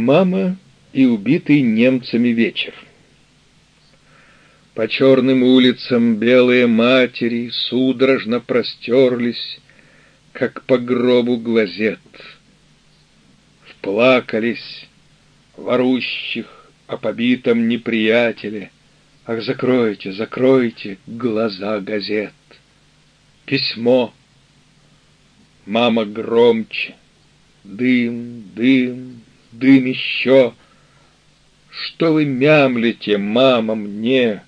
Мама и убитый немцами вечер. По черным улицам белые матери судорожно простерлись, как по гробу глазет. Вплакались ворущих о побитом неприятеле. Ах, закройте, закройте глаза газет. Письмо. Мама громче. Дым, дым, дым еще. Что вы мямлите, мама, мне?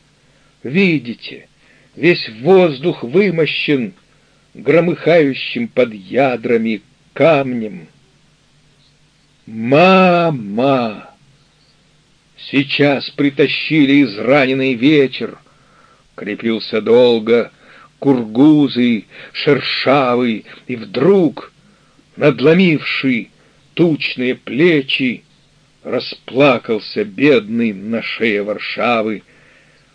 Видите, весь воздух вымощен громыхающим под ядрами камнем. Мама! Сейчас притащили израненный вечер. Крепился долго, кургузый, шершавый, и вдруг, надломивший тучные плечи, расплакался бедный на шее Варшавы,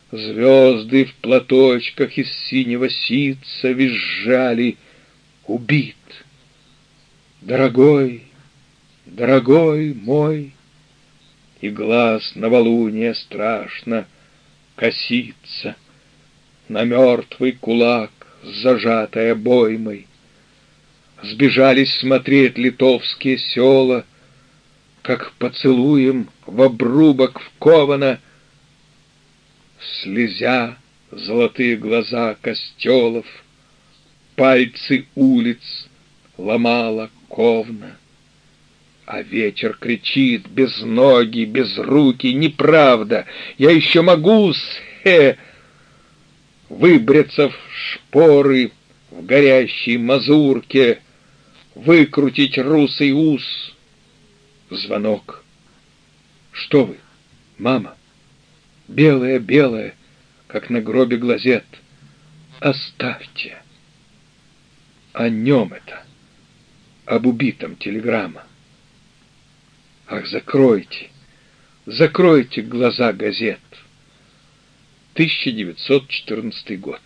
Звезды в платочках из синего ситца визжали. Убит. Дорогой, дорогой мой, И глаз новолуния страшно косится На мертвый кулак зажатой обоймой. Сбежались смотреть литовские села, Как поцелуем в обрубок вковано — слезя золотые глаза костелов, Пальцы улиц ломала ковна. А ветер кричит без ноги, без руки, неправда, я еще могу, схе, выбраться в шпоры в горящей мазурке, выкрутить русый ус. Звонок. Что вы, мама? белое-белое, как на гробе глазет. Оставьте. О нем это, об убитом телеграмма. Ах, закройте, закройте глаза газет. 1914 год.